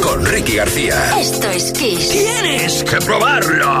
Con Ricky García. Esto es Kiss. Tienes que probarlo.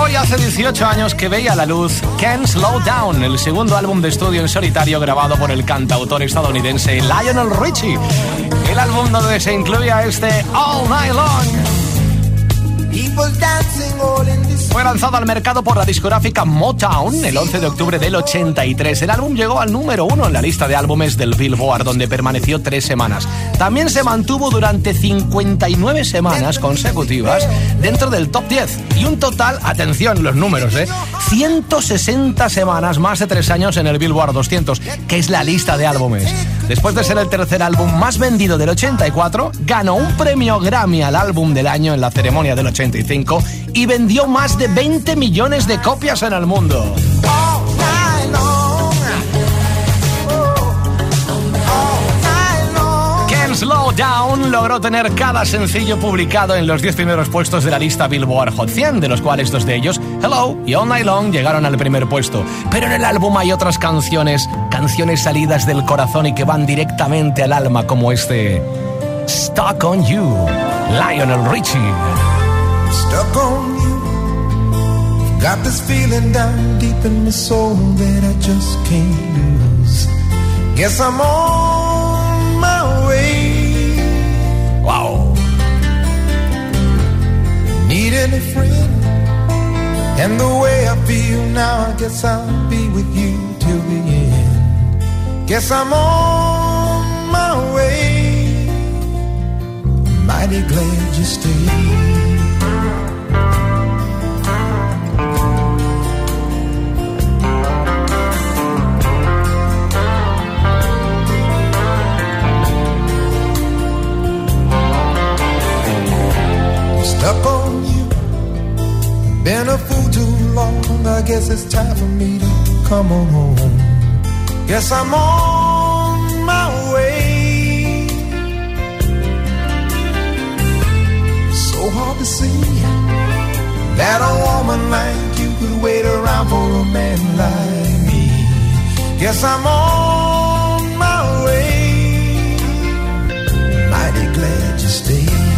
hoy hace 18 años que veía la luz Can't Slow Down, el segundo álbum de estudio en solitario grabado por el cantautor estadounidense Lionel Richie. El álbum donde se incluía este All Night Long. Fue lanzado al mercado por la discográfica Motown el 11 de octubre del 83. El álbum llegó al número uno en la lista de álbumes del Billboard, donde permaneció tres semanas. También se mantuvo durante 59 semanas consecutivas dentro del top 10 y un total, atención los números, ¿eh? 160 semanas, más de tres años en el Billboard 200, que es la lista de álbumes. Después de ser el tercer álbum más vendido del 84, ganó un premio Grammy al álbum del año en la ceremonia del 85 y vendió más de 20 millones de copias en el mundo. Slow Down logró tener cada sencillo publicado en los 10 primeros puestos de la lista Billboard Hot 100, de los cuales dos de ellos, Hello y All Night Long, llegaron al primer puesto. Pero en el álbum hay otras canciones, canciones salidas del corazón y que van directamente al alma, como este Stuck on You. Lionel Richie. Stuck on you. Got this feeling down deep in my soul that I just can't lose. Guess I'm on my way. Wow. Needing a friend. And the way I feel now, I guess I'll be with you till the end. Guess I'm on my way mighty glad you stayed. Stuck on you, been a fool too long. I guess it's time for me to come on home. Guess I'm on my way. so hard to see that a woman like you could wait around for a man like me. Guess I'm on my way. Mighty glad you stayed.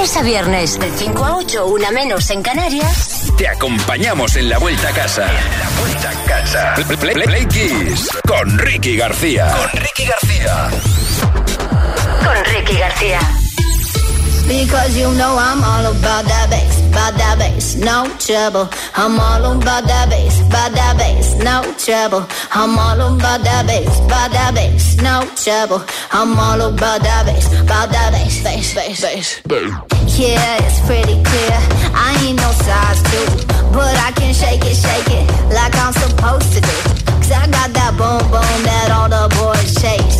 Lunes a viernes, de 5 a 8, una menos en Canarias. Te acompañamos en la vuelta a casa. En la vuelta a casa. Play, play, play Kiss con Ricky García. Con Ricky García. Con Ricky García. Because you know I'm all about that bass, about that bass, no trouble. I'm all about that bass, about that bass, no trouble. I'm all about that bass, about that bass, no trouble. I'm all about that bass, about that bass, bass, bass, bass. Yeah, it's pretty clear. I ain't no size two, but I can shake it, shake it like I'm supposed to do. Cause I got that boom boom that all the boys chasing,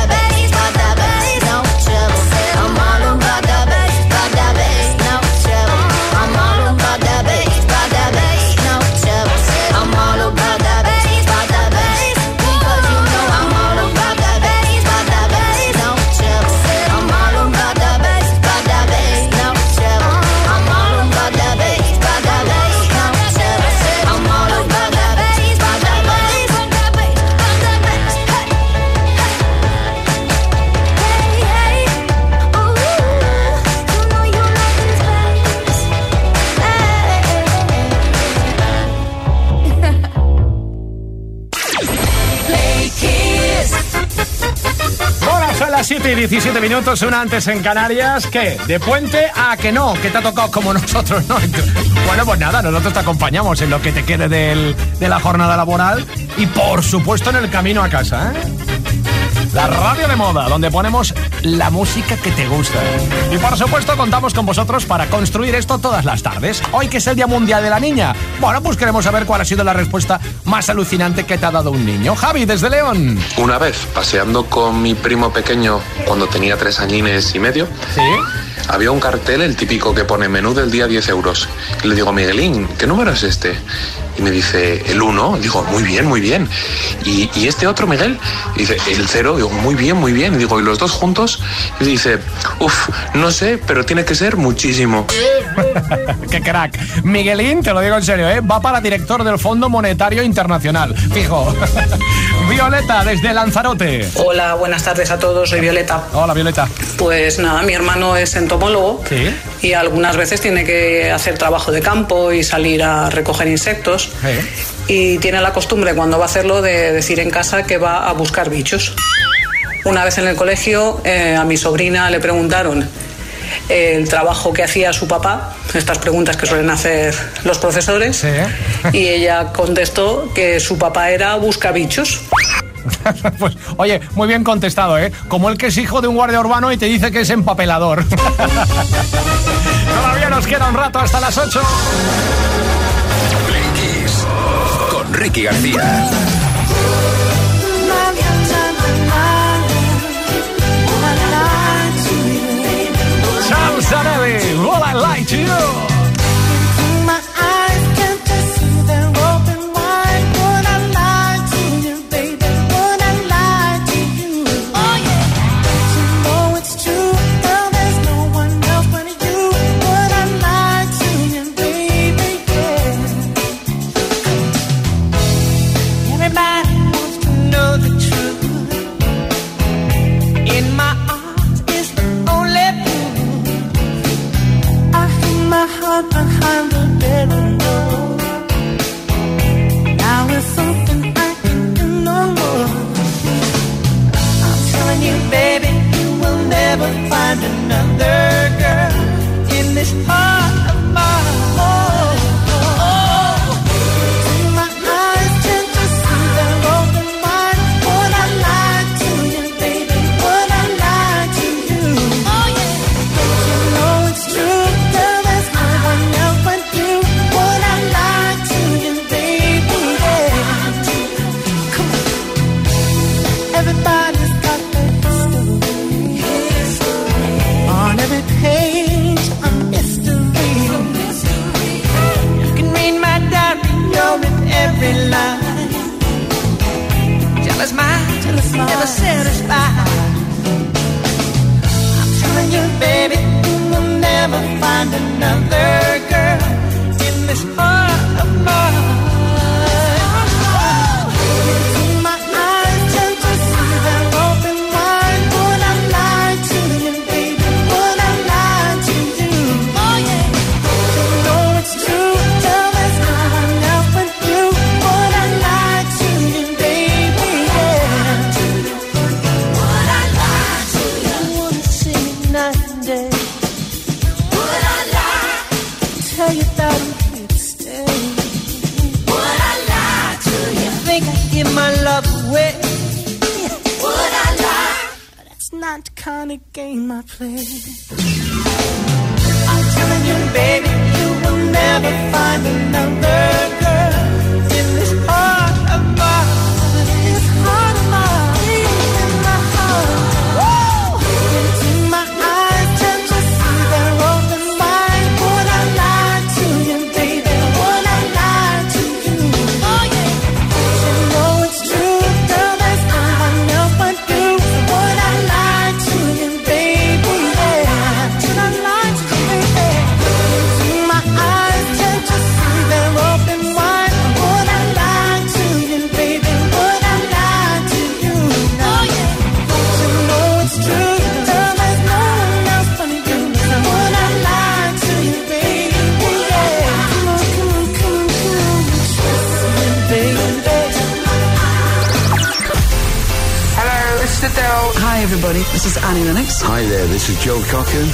7 y 17 minutos, una antes en Canarias. ¿Qué? ¿De puente a que no? Que te ha tocado como nosotros, ¿no? Bueno, pues nada, nosotros te acompañamos en lo que te quede del- de la jornada laboral y por supuesto en el camino a casa, ¿eh? La radio de moda, donde ponemos la música que te gusta. Y por supuesto contamos con vosotros para construir esto todas las tardes. Hoy que es el Día Mundial de la Niña. Bueno, pues queremos saber cuál ha sido la respuesta más alucinante que te ha dado un niño. Javi, desde León. Una vez, paseando con mi primo pequeño cuando tenía tres añines y medio, Sí. había un cartel, el típico que pone menú del día 10 euros. Y le digo, Miguelín, ¿qué número es este? Y me dice, el 1. Digo, muy bien, muy bien. ¿Y, este otro, Miguel? Dice, el 0. Digo, muy bien, muy bien. Y digo, ¿y los dos juntos? Y dice, uff, no sé, pero tiene que ser muchísimo. Qué crack. Miguelín, te lo digo en serio, ¿eh? va para director del Fondo Monetario Internacional. Fijo. Violeta, desde Lanzarote. Hola, buenas tardes a todos, soy Violeta. Hola, Violeta. Pues nada, mi hermano es entomólogo Sí. y algunas veces tiene que hacer trabajo de campo y salir a recoger insectos. Y tiene la costumbre cuando va a hacerlo de decir en casa que va a buscar bichos. Una vez en el colegio eh, a mi sobrina le preguntaron el trabajo que hacía su papá, estas preguntas que suelen hacer los profesores, Sí. y ella contestó que su papá era buscabichos. Pues, oye, muy bien contestado, ¿eh? Como el que es hijo de un guardia urbano y te dice que es empapelador. Todavía nos queda un rato hasta las 8. Play Kiss con Ricky García. Charles Danevi, All I Like to You.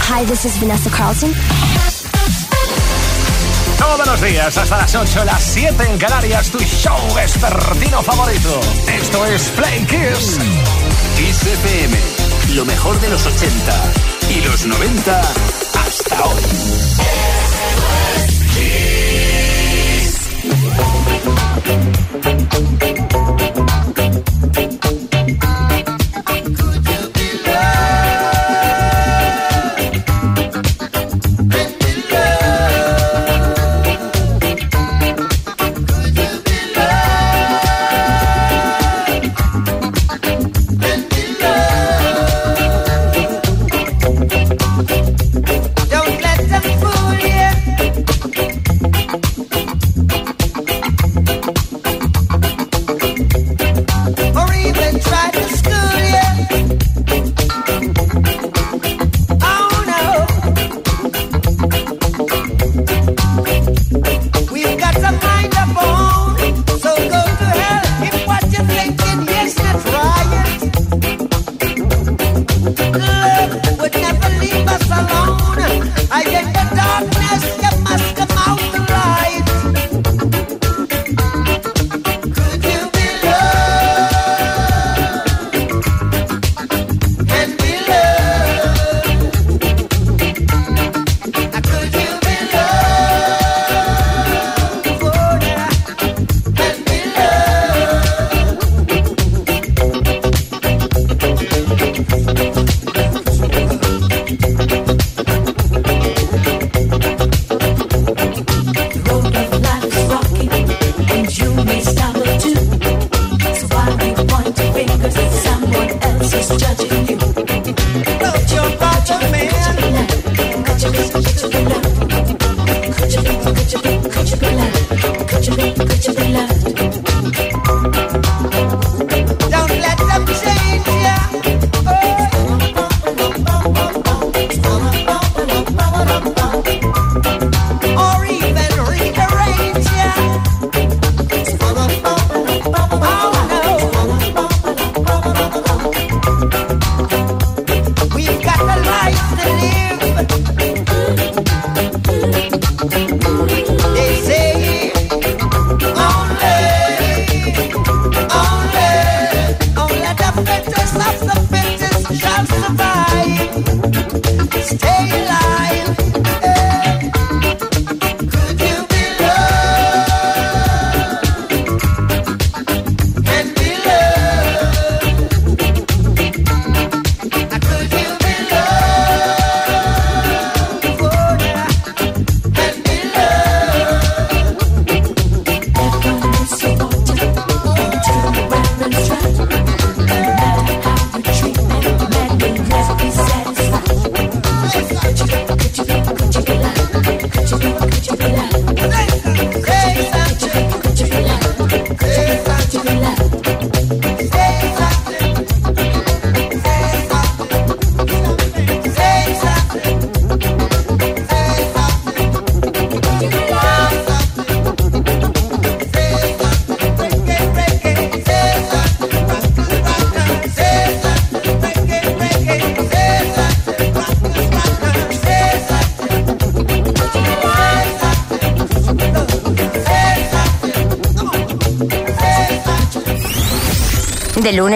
Hi, this is Vanessa Carlton. Todos los días, hasta las 8, las 7 en Canarias, tu show vespertino favorito. Esto es Play Kiss. Kiss FM, lo mejor de los 80 y los 90 hasta hoy. Kiss.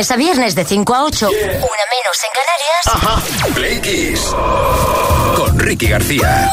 lunes a viernes de 5 a 8, yeah. una menos en Canarias. Ajá. Play Kiss. Con Ricky García.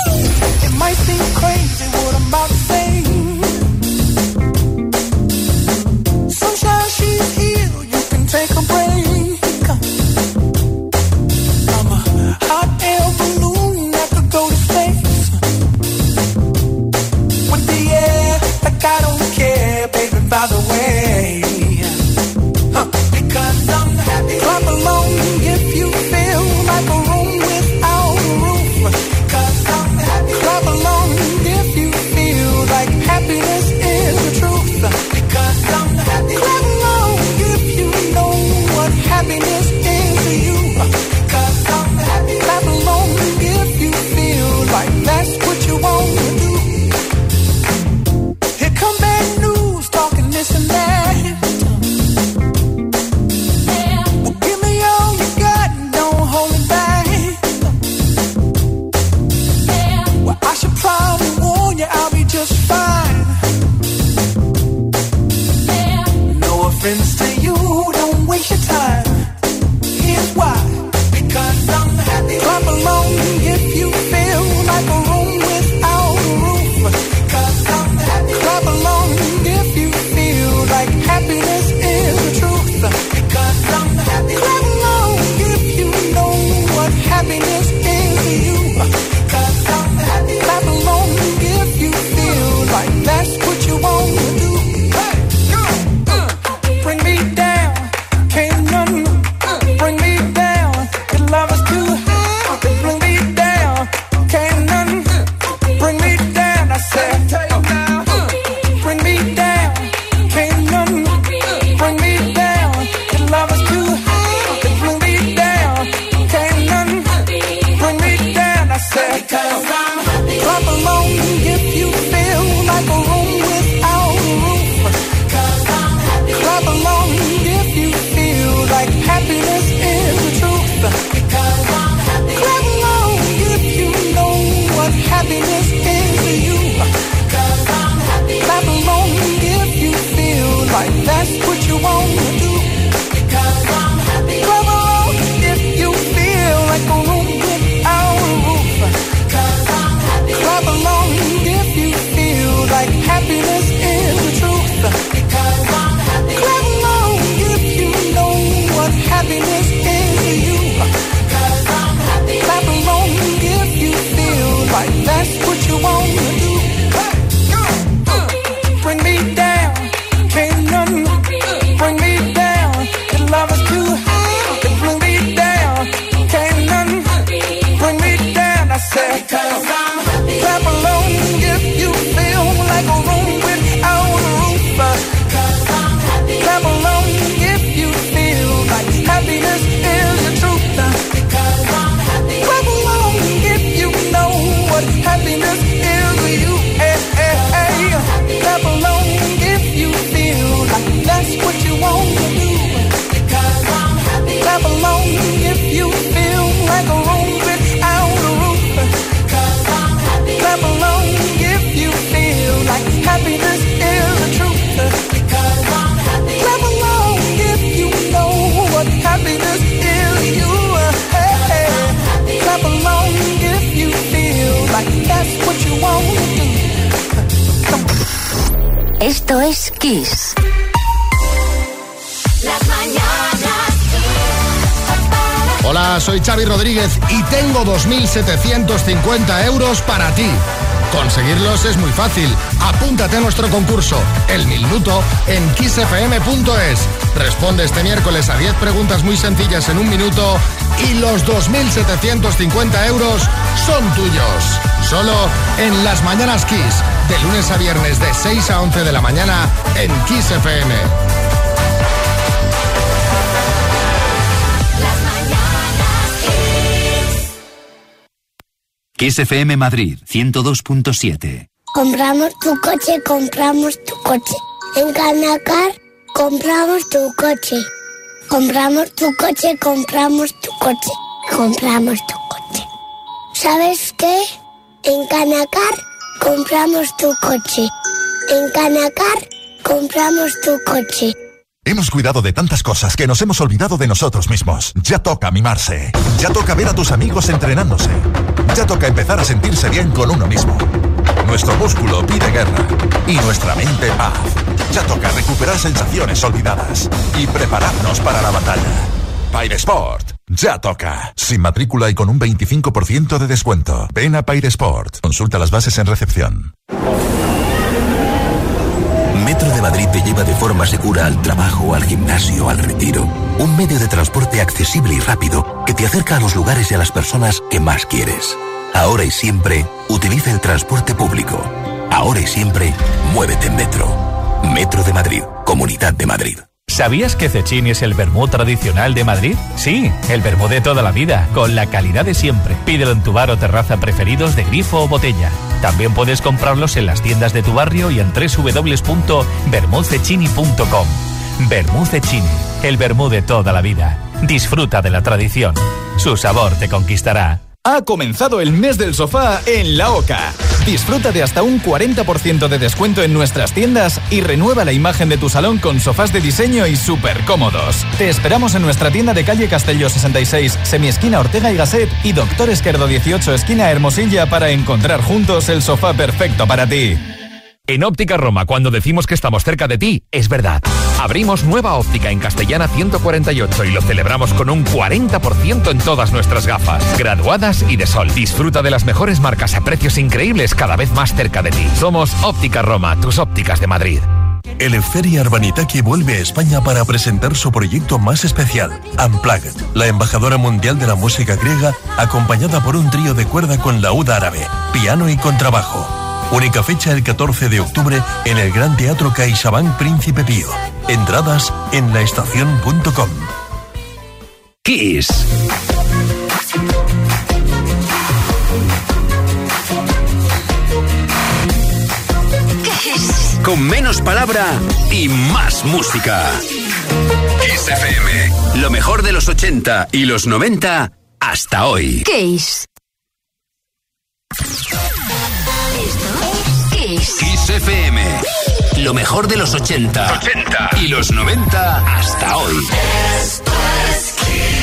Esto es Kiss. Las mañanas. Hola, soy Xavi Rodríguez y tengo 2.750 euros para ti. Conseguirlos es muy fácil. Apúntate a nuestro concurso, El Minuto, en kissfm.es. Responde este miércoles a 10 preguntas muy sencillas en un minuto y los 2.750 euros son tuyos. Solo en las mañanas Kiss, de lunes a viernes de 6 a 11 de la mañana en Kiss FM. Kiss FM Madrid 102.7 Compramos tu coche, compramos tu coche. En Canacar compramos tu coche. Compramos tu coche, compramos tu coche. Compramos tu coche. ¿Sabes qué? En Canacar compramos tu coche. En Canacar compramos tu coche. Hemos cuidado de tantas cosas que nos hemos olvidado de nosotros mismos. Ya toca mimarse. Ya toca ver a tus amigos entrenándose. Ya toca empezar a sentirse bien con uno mismo. Nuestro músculo pide guerra y nuestra mente paz. Ya toca recuperar sensaciones olvidadas y prepararnos para la batalla. Sport. Ya toca. Sin matrícula y con un 25% de descuento. Ven a Sport. Consulta las bases en recepción. Metro de Madrid te lleva de forma segura al trabajo, al gimnasio, al retiro. Un medio de transporte accesible y rápido que te acerca a los lugares y a las personas que más quieres. Ahora y siempre, utiliza el transporte público. Ahora y siempre, muévete en Metro. Metro de Madrid, Comunidad de Madrid. ¿Sabías que Cecchini es el vermú tradicional de Madrid? Sí, el vermú de toda la vida, con la calidad de siempre. Pídelo en tu bar o terraza preferidos de grifo o botella. También puedes comprarlos en las tiendas de tu barrio y en www.vermucecchini.com. Vermú el vermú de toda la vida. Disfruta de la tradición. Su sabor te conquistará. Ha comenzado el mes del sofá en La Oca. Disfruta de hasta un 40% de descuento en nuestras tiendas y renueva la imagen de tu salón con sofás de diseño y súper cómodos. Te esperamos en nuestra tienda de calle Castelló 66, semiesquina Ortega y Gasset y Doctor Esquerdo 18, esquina Hermosilla para encontrar juntos el sofá perfecto para ti. En Óptica Roma, cuando decimos que estamos cerca de ti, es verdad. Abrimos nueva óptica en Castellana 148 y lo celebramos con un 40% en todas nuestras gafas, graduadas y de sol. Disfruta de las mejores marcas a precios increíbles cada vez más cerca de ti. Somos Óptica Roma, tus ópticas de Madrid. El Eferi Arbanitaki vuelve a España para presentar su proyecto más especial, Unplugged, la embajadora mundial de la música griega, acompañada por un trío de cuerda con laúd árabe, piano y contrabajo. Única fecha el 14 de octubre en el Gran Teatro CaixaBank Príncipe Pío. Entradas en laestacion.com. Kiss. Con menos palabra y más música. Kiss FM. Lo mejor de los 80 y los 90 hasta hoy. Kiss. Kiss. Kiss FM. Lo mejor de los 80, 80 y los 90 hasta hoy. Esto es Kiss.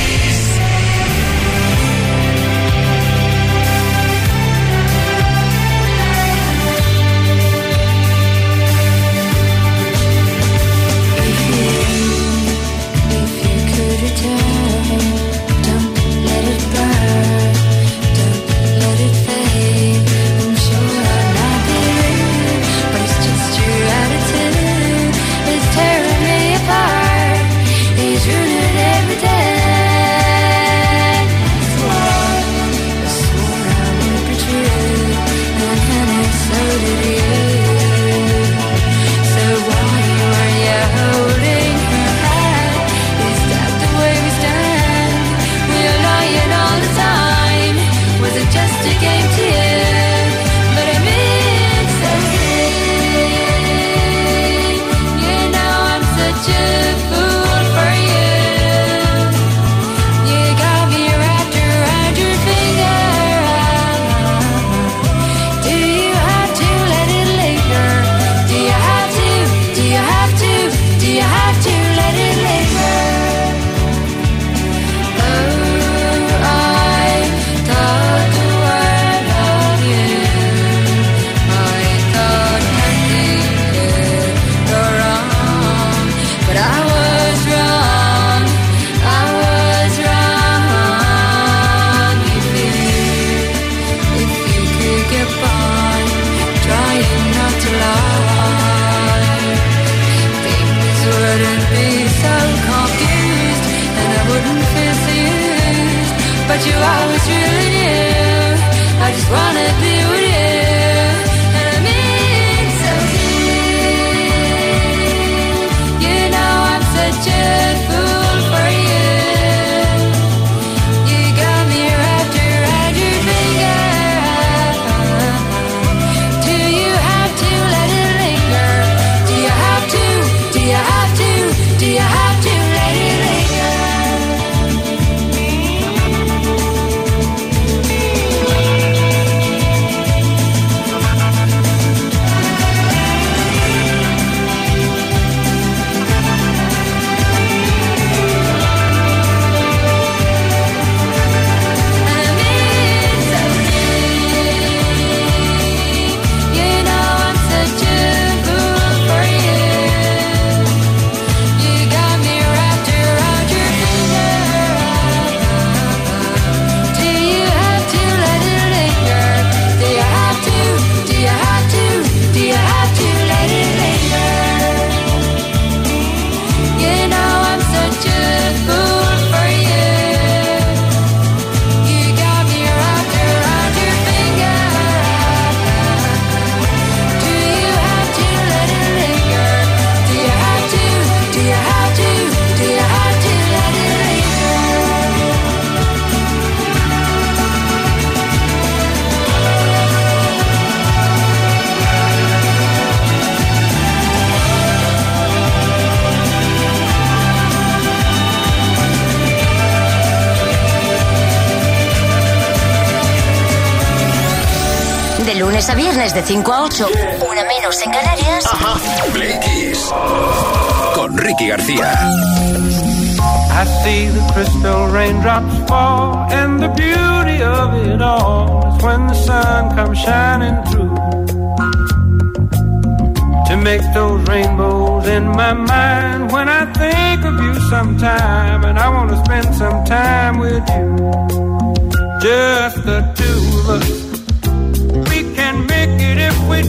De 5 a 8, una menos en Canarias. Play Kiss. Con Ricky García. I see the crystal raindrops fall, and the beauty of it all is when the sun comes shining through. To make those rainbows in my mind when I think of you sometime, and I want to spend some time with you. Just the two of us.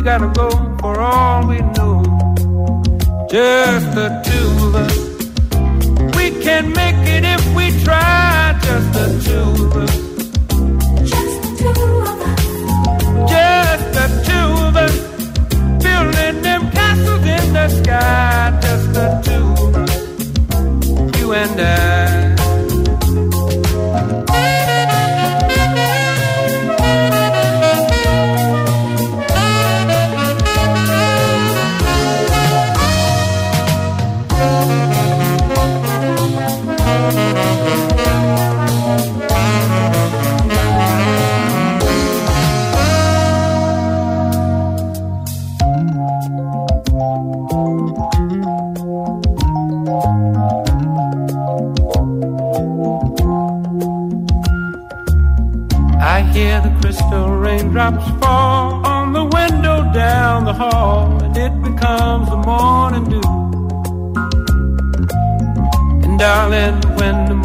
We gotta go for all we know. Just the two of us. We can make it if we try. Just the two of us. Just the two of us. Just the two of us. Building them castles in the sky. Just the two of us. You and I.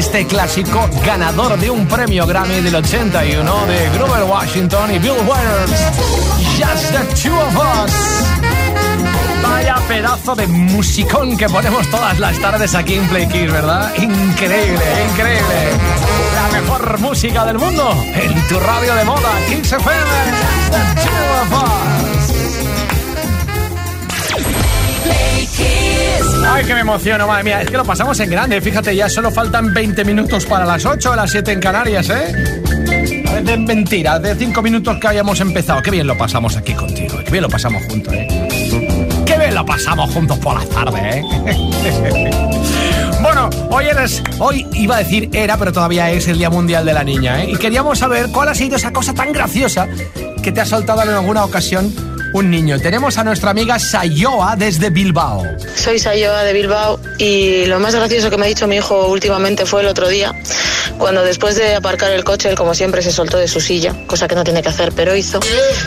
este clásico ganador de un premio Grammy del 81 de Grover Washington y Bill Withers. Just the two of us. Vaya pedazo de musicón que ponemos todas las tardes aquí en Play Kiss, ¿verdad? Increíble, increíble. La mejor música del mundo en tu radio de moda, Kiss FM. Just the two of us. Ay, que me emociono, madre mía. Es que lo pasamos en grande. Fíjate, ya solo faltan 20 minutos para las 8 o las 7 en Canarias, ¿eh? Parece mentira, de 5 minutos que hayamos empezado. Qué bien lo pasamos aquí contigo. Qué bien lo pasamos juntos, ¿eh? Qué bien lo pasamos juntos por las tardes, ¿eh? Bueno, hoy eres, hoy iba a decir era, pero todavía es el Día Mundial de la Niña, ¿eh? Y queríamos saber cuál ha sido esa cosa tan graciosa que te ha soltado en alguna ocasión un niño. Tenemos a nuestra amiga Sayoa desde Bilbao. Soy Sayoa de Bilbao y lo más gracioso que me ha dicho mi hijo últimamente fue el otro día, cuando después de aparcar el coche, él como siempre se soltó de su silla, cosa que no tiene que hacer, pero hizo.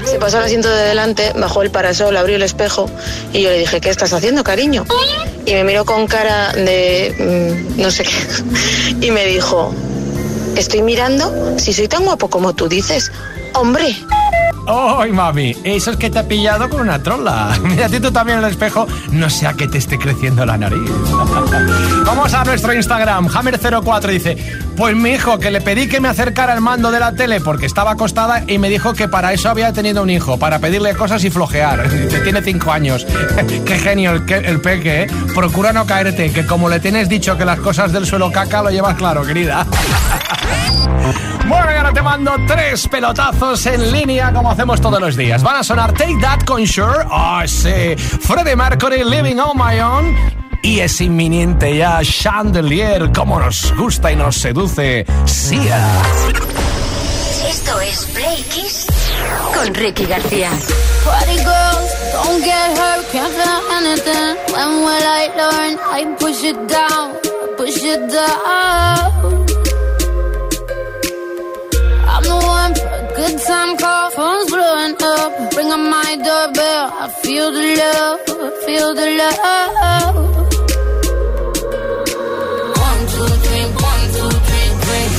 Se pasó al asiento de delante, bajó el parasol, abrió el espejo y yo le dije, ¿qué estás haciendo, cariño? Y me miró con cara de mm, no sé qué y me dijo, estoy mirando si soy tan guapo como tú dices. Hombre, ¡Ay, mami! Eso es que te ha pillado con una trola. Mírate tú también en el espejo, no sea que te esté creciendo la nariz. Vamos a nuestro Instagram. Hammer04 dice: Pues mi hijo, que le pedí que me acercara el mando de la tele porque estaba acostada y me dijo que para eso había tenido un hijo, para pedirle cosas y flojear. Dice, tiene cinco años. Qué genio el, el peque, ¿eh? Procura no caerte, que como le tienes dicho que las cosas del suelo caca, lo llevas claro, querida. Bueno, y ahora te mando tres pelotazos en línea como hacemos todos los días. Van a sonar Take That con Sure, oh, sí. Freddie Mercury, Living on My Own. Y es inminente ya Chandelier, como nos gusta y nos seduce Sia. Esto es Play Kiss con Ricky García. Party girls, don't get hurt, can't feel anything. When will I learn? I push it down, push it down. Good time call, phone's blowing up. Ring on my doorbell, I feel the love, feel the love. One, two, three, one, two, three, drink.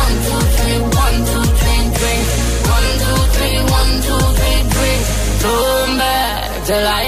One, two, three, one, two, three, drink. One, two, three, one, two, three, drink. Turn back till I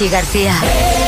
Ricky García.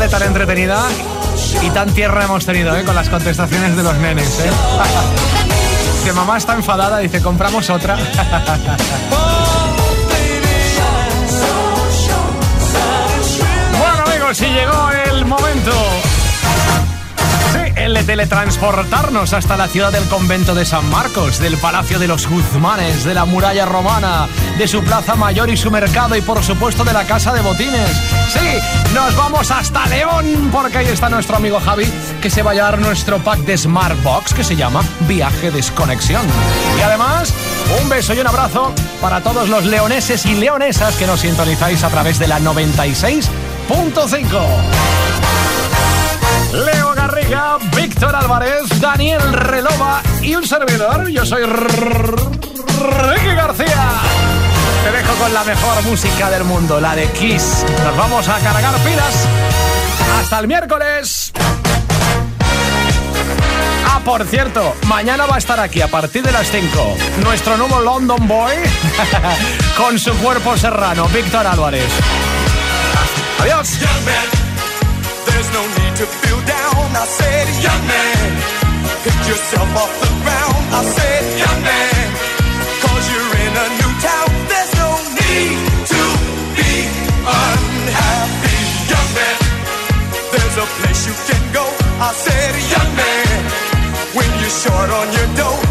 Tarde tan entretenida y tan tierra hemos tenido, ¿eh? Con las contestaciones de los nenes, ¿eh? Que mamá está enfadada, dice, compramos otra. Bueno, amigos, y llegó el momento. El de teletransportarnos hasta la ciudad del convento de San Marcos, del Palacio de los Guzmanes, de la muralla romana, de su plaza mayor y su mercado y por supuesto de la casa de botines. Sí, nos vamos hasta León porque ahí está nuestro amigo Javi que se va a llevar nuestro pack de Smartbox que se llama Viaje Desconexión. Y además, un beso y un abrazo para todos los leoneses y leonesas que nos sintonizáis a través de la 96.5. Leo Garriga, Víctor Álvarez, Daniel Relova y un servidor. Yo soy Ricky García. Te dejo con la mejor música del mundo, la de Kiss. Nos vamos a cargar pilas. Hasta el miércoles. Ah, por cierto, mañana va a estar aquí a partir de las 5 nuestro nuevo London Boy con su cuerpo serrano, Víctor Álvarez. Adiós. To feel down. I said, young man, pick yourself off the ground. I said, young man, cause you're in a new town. There's no need to be unhappy, young man. There's a place you can go. I said, young man, when you're short on your dough,